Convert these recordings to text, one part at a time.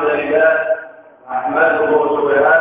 الحمد لله نحمده سبحانه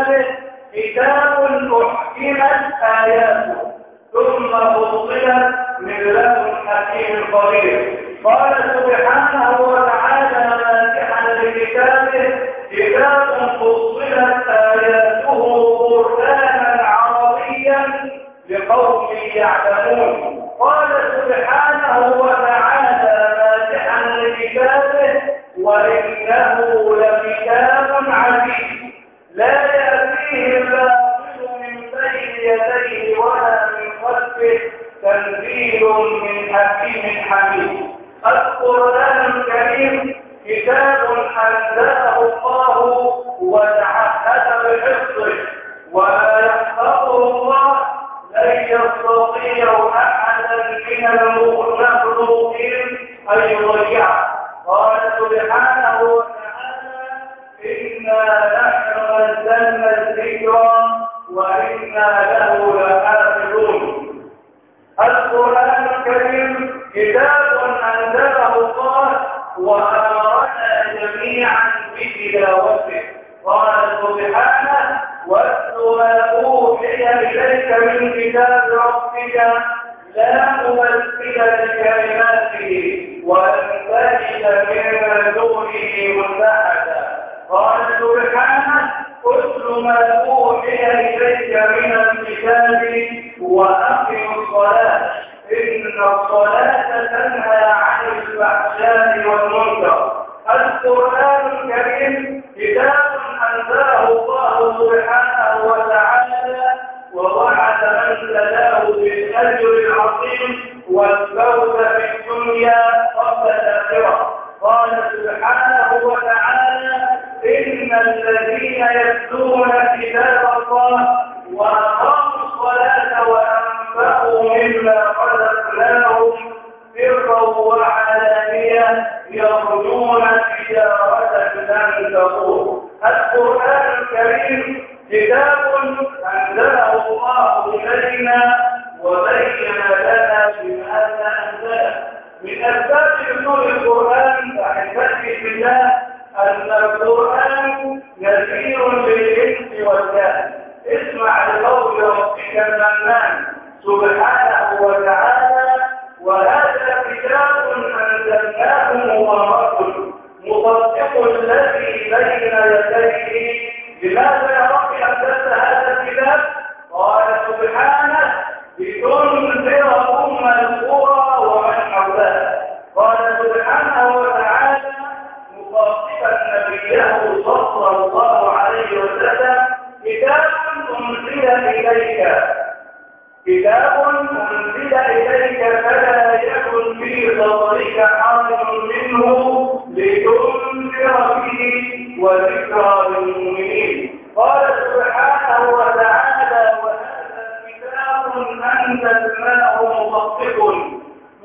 لكتابه كتاب أحكمت آياته ثم فصلت من لدن حكيم خبير قال سبحانه وتعالى مادحا لكتابه كتاب فصلت آياته قرانا عربيا لقوم يعلمون. قال سبحانه وتعالى مادحا لكتابه وإنه لكتاب عزيز. لا يديه ولا من خلفه تنزيل من حكيم حميد. القرآن الكريم كتاب أنزله الله وتعهد بحفظه وما يحفظه الله لن يستطيع أحدا من المخلوقين أن يضيعه. قال سبحانه وتعالى إنا نحن نزلنا الذكر وإنا له لحافظون. القرآن الكريم كتاب أنزله الله وأمرنا جميعا بتلاوته أن القرآن نذير للإنس والجهل اسمع لقول ربك المنان سبحانه وتعالى وهذا كتاب أنزلناه مبارك. مصدق الذي بين يديه. لماذا يا رب أنزلت هذا الكتاب؟ قال سبحانه لتنذر أم القرى ومن حولها قال سبحانه وتعالى مخاطبا نبيه صلى الله عليه وسلم كتاب أنزل إليك. كتاب أنزل إليك فلا يكن في صدرك حرج منه لتنذر به وذكرى للمؤمنين. قال سبحانه وتعالى وهذا كتاب أنزلناه مصدق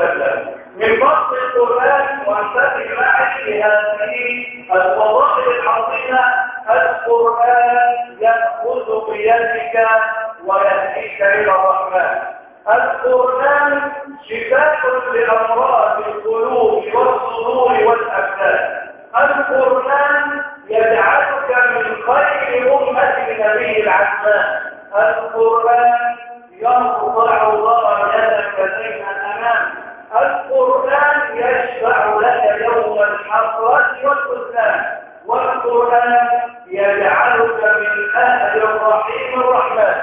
المسلم من بسط القرآن وأنسان معي لهذه الوظائف العظيمة القرآن يأخذ بيدك ويهديك إلى الرحمن. القرآن شفاء لأمراض القلوب والصدور والأبدان. القرآن يجعلك من خير أمة النبي العثمان. القرآن يرفع الله يدك بين أمامك القرآن يشفع لك يوم الحسرة والحسنان والقرآن يجعلك من أهل الرحيم الرحمن.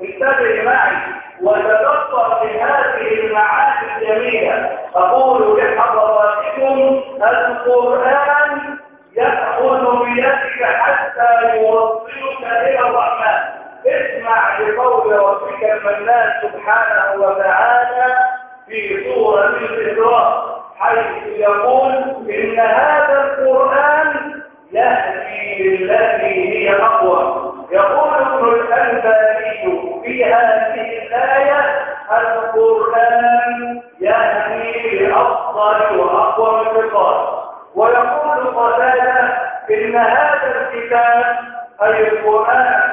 انتبه معي وتبصر بهذه المعاني الجميلة. أقول لحضراتكم القرآن يأخذ بيدك حتى يوصلك إلى الرحمن. اسمع لقول ربك المنان سبحانه وتعالى في سورة الإسراء حيث يقول إن هذا القرآن يهدي للتي هي أقوى. يقول ابن الأنباري في هذه الآية القرآن يهدي لأفضل وأقوى الفقار ويقول قتادة إن هذا الكتاب أي القرآن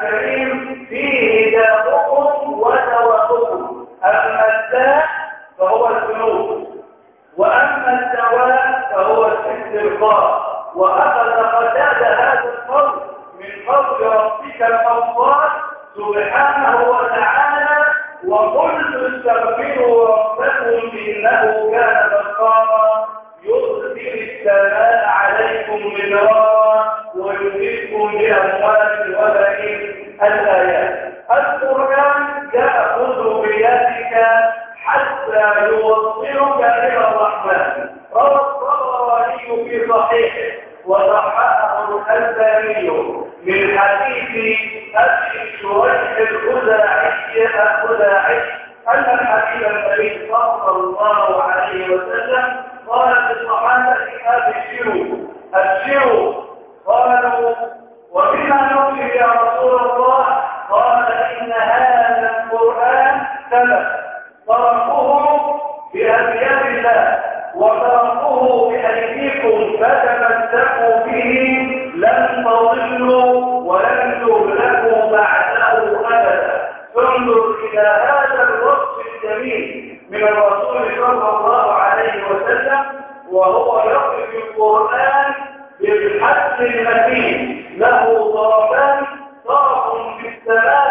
قال إن هذا القرآن ثبت طرفه بأبيات الله وتركوه بأيديكم فتمسكوا به. لن تضلوا ولن تهلكوا بعده أبدا. انظر إلى هذا الوصف الجميل من الرسول صلى الله عليه وسلم وهو يصف القرآن بالحد المتين. له طرفان طرف في السماء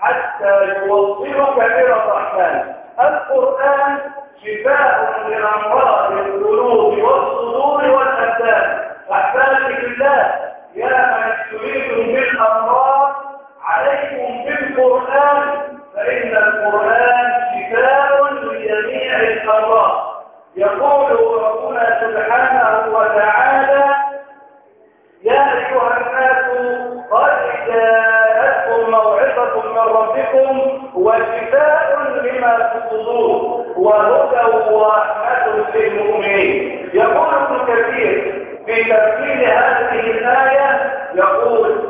حتى يوصلك إلى الرحمن. القرآن شفاء لأمراض القلوب والصدور والأبدان أحبابي بالله يا من تريد بالأمراض عليكم بالقرآن. فإن القرآن شفاء لجميع الأمراض. يقول للمؤمنين يقول ابن كثير في تفسير هذه الآية يقول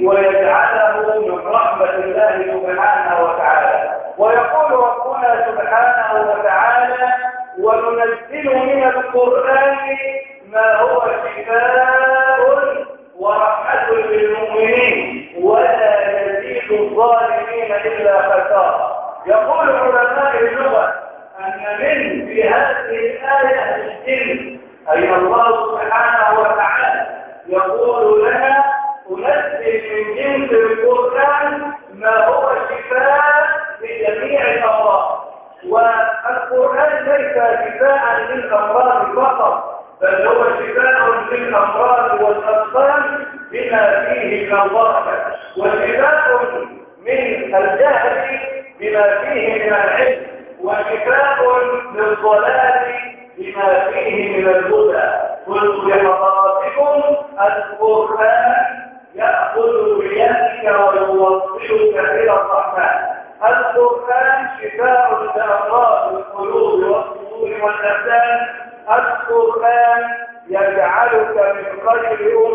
يهديه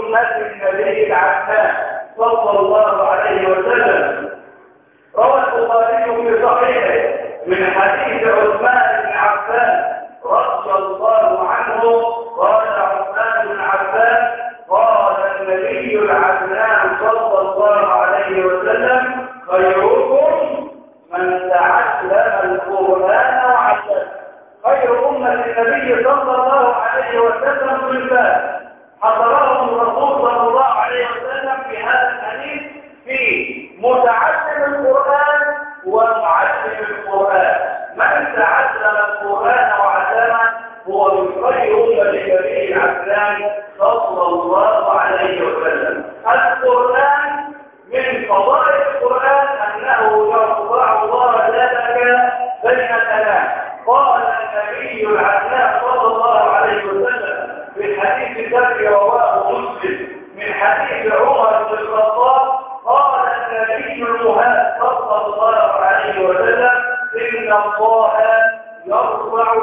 سنة النبي العثمان صلى الله عليه وسلم. روى البخاري في صحيحه من حديث عثمان بن عفان رضي الله عنه قال عثمان بن عفان قال النبي العثمان صلى الله عليه وسلم خيركم من تعلم القرآن وعلمه. خير أمة النبي صلى الله عليه وسلم في الباب. حضره متعدد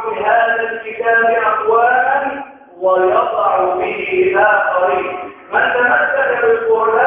في هذا الكتاب أقوالا ويضع به آخرين من تمثل بالقرآن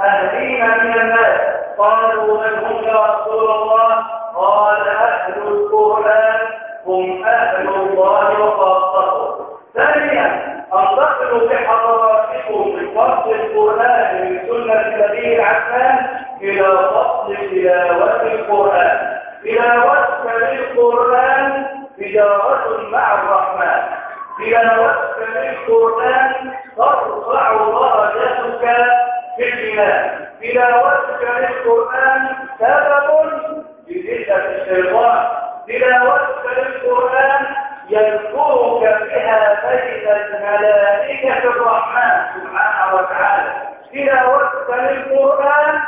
أهلين من الناس. قالوا من هم يا رسول الله؟ قال أهل القرآن هم أهل الله وخاصته. ثانيا أن تخلوا من فصل القرآن من سنة النبي العفان إلى فصل تلاوة القرآن. تلاوة للقرآن تجارة مع الرحمن. تلاوة للقرآن ترفع درجتك بالإيمان تلاوتك للقرآن سبب لذلة الشيطان. تلاوتك للقرآن يذكرك بها بين الملائكة الرحمن سبحانه وتعالى. تلاوتك للقرآن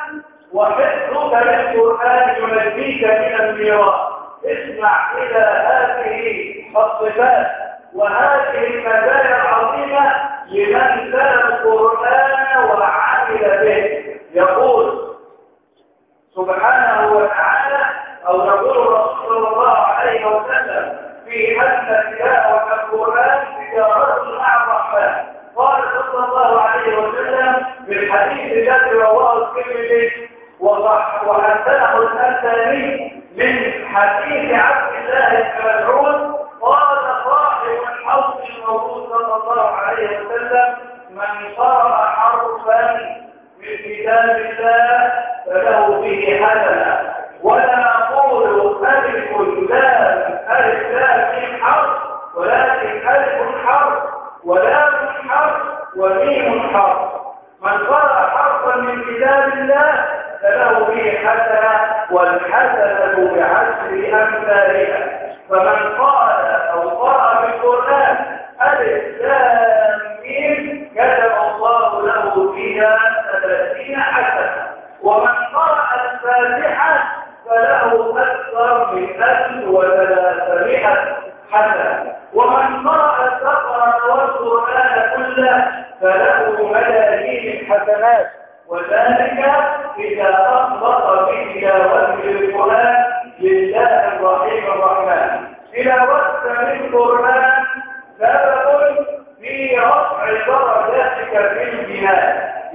وحفظك للقرآن ينجيك من النيران اسمع إلى هذه الصفات وهذه المزايا العظيمة لمن تلا القرآن وعمل به يقول سبحانه وتعالى أو يقول الرسول صلى الله عليه وسلم في أن تلاوة القرآن تجارة مع الرحمن. قال صلى الله عليه وسلم في الحديث الذي رواه الترمذي وحسنه الألباني من حديث عبد الله بن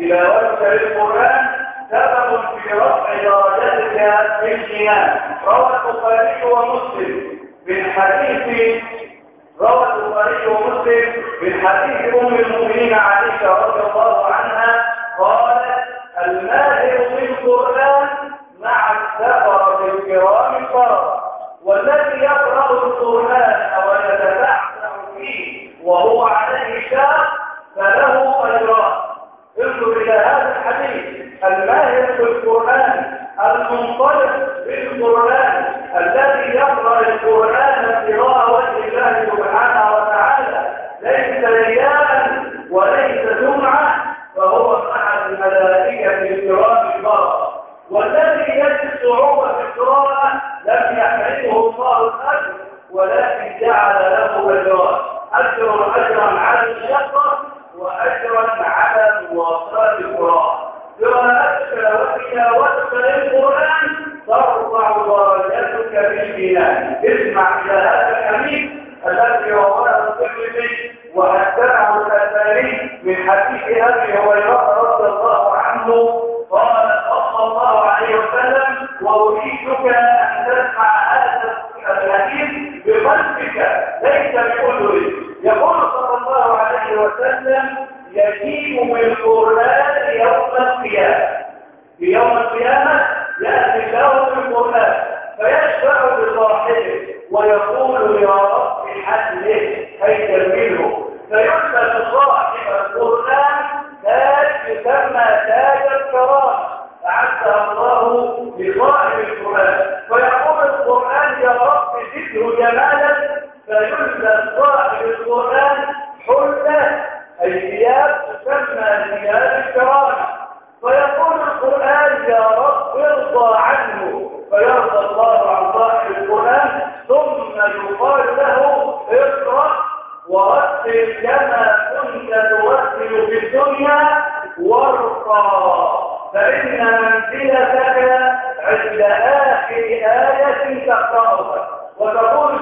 تلاوتك للقرآن سبب في رفع درجاتك في الجنان روى البخاري ومسلم من حديث روى البخاري ومسلم من حديث أم المؤمنين عائشة رضي الله عنها قالت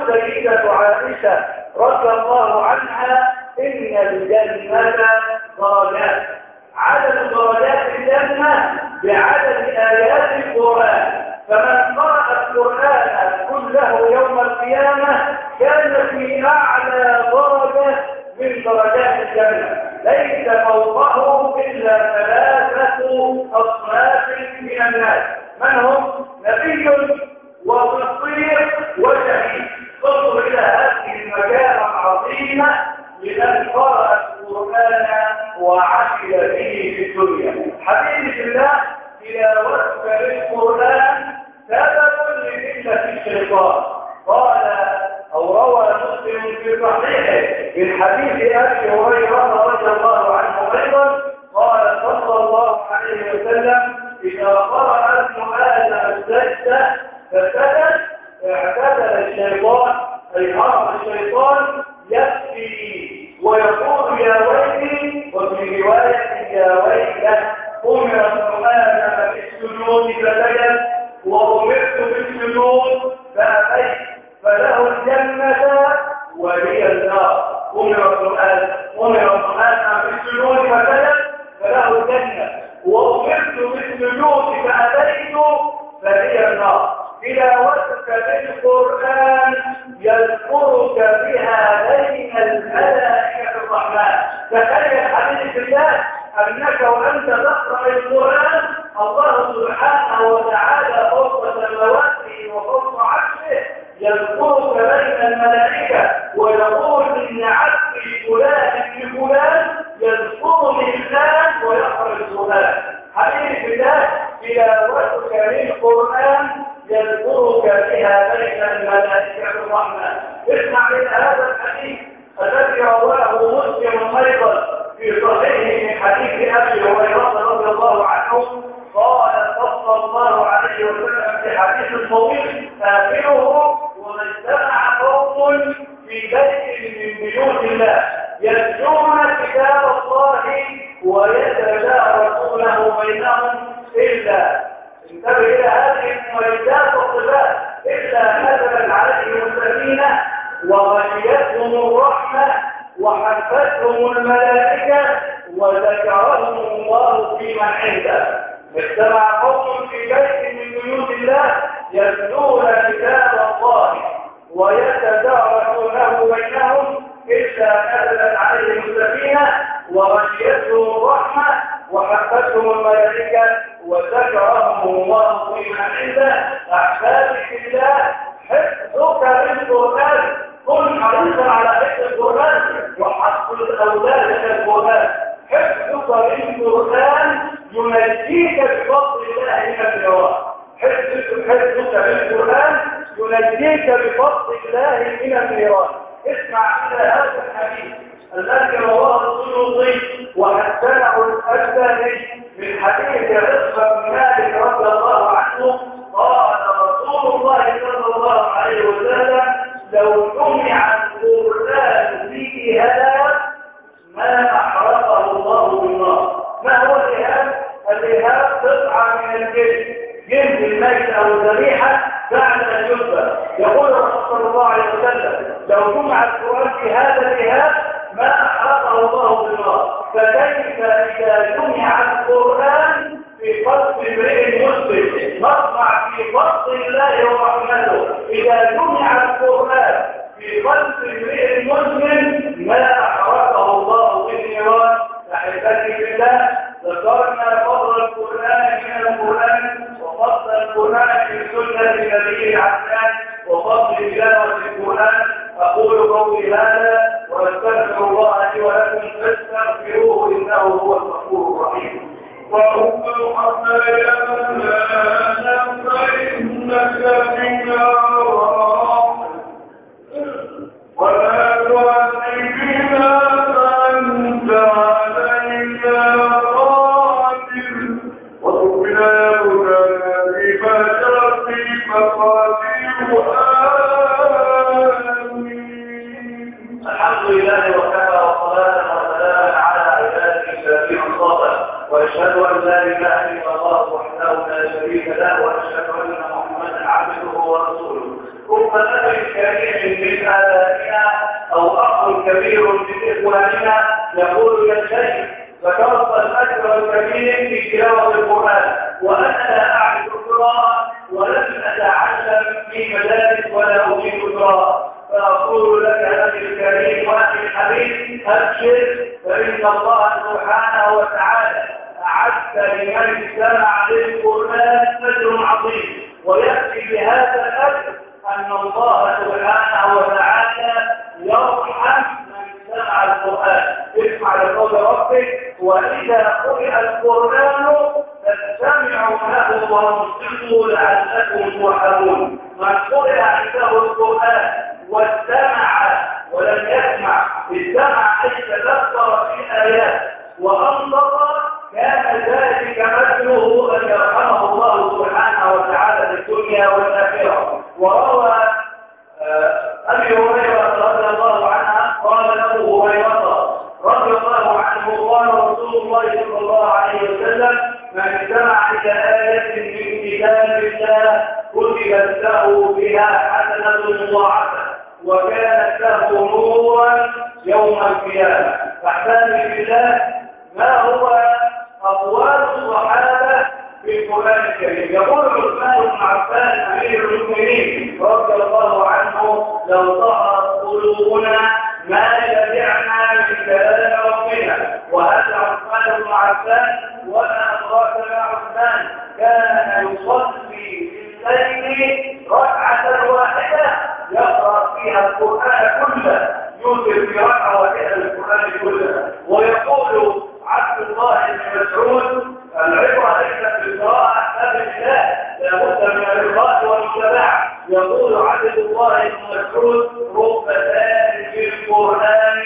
السيدة عائشة رضي الله عنها إن الجنة درجات. عدد درجات الجنة بعدد آيات القرآن. فمن قرأ القرآن كله يوم القيامة كان في أعلى درجة من درجات الجنة. ليس فوقه إلا ثلاثة أصناف من الناس. من هم؟ نبي وصديق وشهيد. انظر إلى هذه المكانة العظيمة لمن قرأ القرآن وعمل به في الدنيا. حبيبي الله تلاوتك للقرآن سبب لذلة الشيطان. قال أو روى مسلم في صحيحه من حديث أبي هريرة رضي الله عنه أيضا قال صلى الله عليه وسلم إذا قرأ ابن آدم فسجد اعتدل الشيطان أي هرب الشيطان يبكي ويقول يا ويلي وفي رواية يا ويلة أمر ابن آدم بالسجود فسجد وأمرت بالسجود فأبيت إلا انتبه إلى هذه المميزات والصفات. إلا نزلت عليهم السكينة وغشيتهم الرحمة وحفتهم الملائكة وذكرهم الله في عنده. اجتمع قوم في بيت من بيوت الله يتلون كتاب الله ويتدارسونه بينهم. إلا نزلت عليهم السكينة وغشيتهم الرحمة وحفتهم الملائكة وذكرهم الله في من عنده. أحبابي الله حفظك للقرآن كن حريصا على حفظ القرآن وحفظ الأولاد للقرآن حفظك للقرآن ينجيك بفضل الله من النيران حفظك للقرآن ينجيك بفضل الله من النيران اسمع إلى هذا الحديث. الذي رواه السيوطي وحسنه الألباني من حديث عصمة بن مالك رضي الله عنه قال رسول الله صلى الله عليه وسلم لو جمع القرآن في هلاك ما أحرقه الله بالنار ما هو الإهاب؟ الإهاب قطعة من الجلد جلد الميت أو الذبيحة بعد أن يذبح يقول صلى الله عليه وسلم لو جمع القرآن في هذا الإهاب ما أحرقه الله بالنار فكيف إذا جمع القرآن في قلب امرئ مسلم؟ نطمع في فضل الله ورحمته. إذا جمع القرآن في قلب امرئ مسلم ما أحرقه الله بالنيران أحبتي بالله ذكرنا فضل القرآن من القرآن وفضل القرآن في سنة نبيه العدنان وفضل تلاوة القرآن. أقول قولي هذا واستغفر الله لي ولكم فاستغفروه إنه هو الغفور الرحيم. وهم حسنا فإنك بنا ولا تعذبنا الحمد لله وكفى وصلاة وسلاما على عباده الذين اصطفى وأشهد أن لا إله إلا الله وحده لا شريك له وأشهد أن محمدا عبده ورسوله. رب الاجر الكريم من آبائنا أو أخ كبير من إخواننا يقول من استمع إلى آية من كتاب الله كتبت له بها حسنة مضاعفة وكانت له نورا يوم القيامة. فاحتاج بالله ما هو أقوال الصحابة في القرآن الكريم. يقول عثمان بن عفان أمير المؤمنين رضي الله عنه لو ظهرت قلوبنا ما تبعنا من كلام ربنا وهذا عفان وما أدراك ما عثمان. كان يصلي في الليل ركعة واحدة يقرأ فيها القرآن كله يوتر في ركعة واحدة القرآن كله. ويقول عبد الله بن مسعود العبرة ليست بالقراءة بل بالله لابد من الإرضاء والمتابعة يقول عبد الله بن مسعود ذلك في القرآن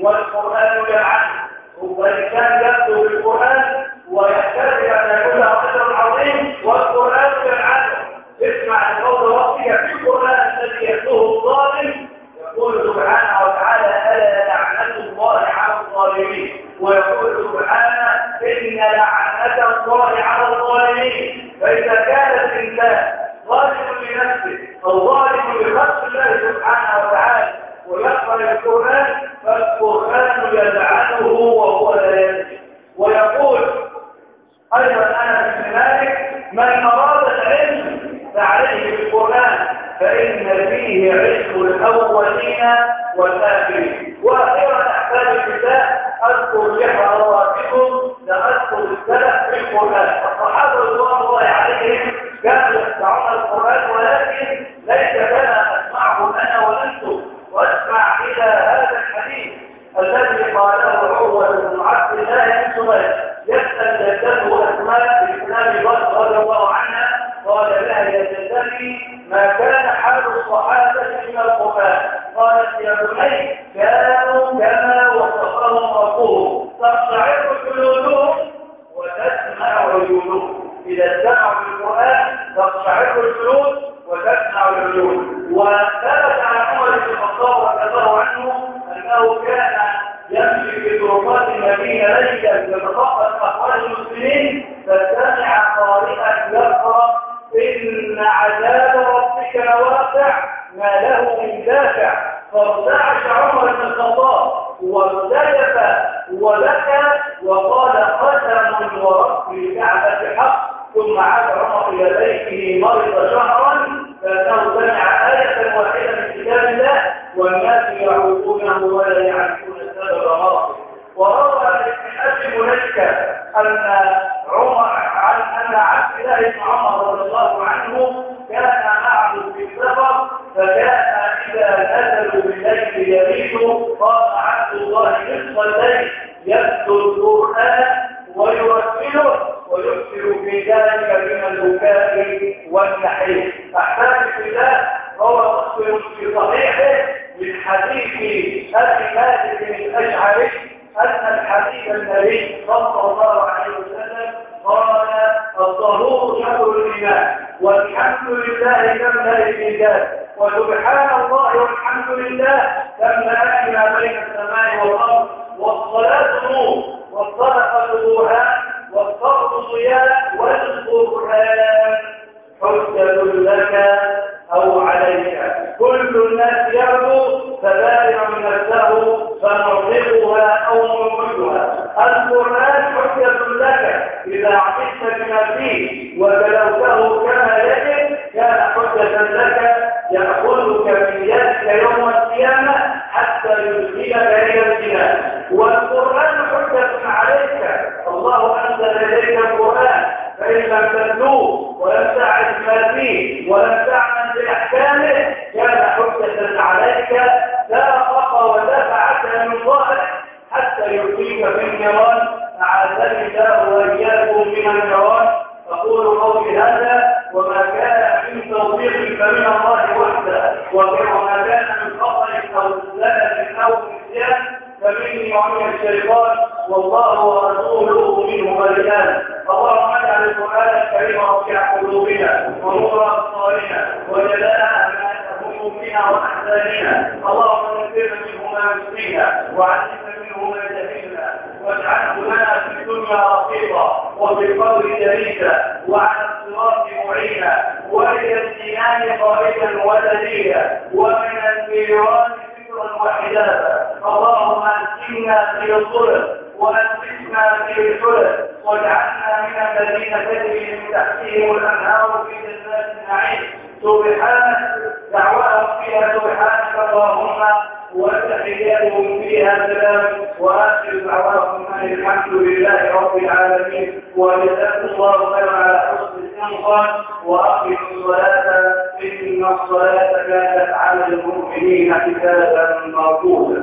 والقرآن يلعنه. رب إنسان يكتب القرآن ويحتاج أن يكون أجر عظيم والقرآن يلعنه اسمع قول ربك في القرآن الذي يتلوه استمعوا بالقرآن تقشعر الجلود وتسمع العيون وثبت عن عمر بن الخطاب رضي الله عنه أنه كان يمشي في طرقات المدينة ليلا يتفقد أحوال المسلمين فسمع والحمد لله تملا الميزان وسبحان الله والحمد لله تملا ما بين السماء والأرض والصلاة نور والصدقة برهان والصرف ضياء والقرآن. حجة لك أو عليك. كل الناس يرجو فبارع نفسه فنرهقها أو نرهقها القرآن حجة لك إذا عملت بما فيه وتلوته كما يجب كان حجة لك يأخذك من يدك يوم القيامة حتى يدخلك إلى الجنان والقرآن حجة عليك. الله أنزل إليك القرآن. فإن لم تتلوه ولم تعرف ما فيه ولم تعمل بأحكامه كان حجة عليك. ساقك ودفعك من ظهرك حتى يلقيك في النيران أعاذني الله وإياكم من النيران أقول قولي هذا وما كان من توفيق فمن الله وحده. وما كان من خطأ أو زلل أو نسيان فمني ومن الشيطان والله ورسوله منه بريان اللهم اجعل القرآن الكريم ربيع قلوبنا ونور أبصارنا وجلاء آبائنا وأحبابنا اللهم ذكرنا منه ما نسينا وعلمنا منه جهلنا واجعله لنا في الدنيا رفيقا وفي القبر دليلا وعلى الصراط معينا وإلى الجنان خارجا ودليلا ومن النيران ذكرا وحجابا. اللهم اسكننا في الظلم واسكننا في الحلم واجعلنا من الذين تجري من تحتهم الأنهار في جنات النعيم. سبحانك دعواهم فيها سبحانك اللهم وتحياتهم فيها سلام وآخر دعواهم أن الحمد لله رب العالمين. وجزاكم الله خيرا على حسن الاستنصار واقيموا الصلاة إن الصلاة كانت على المؤمنين كتابا موقوتا.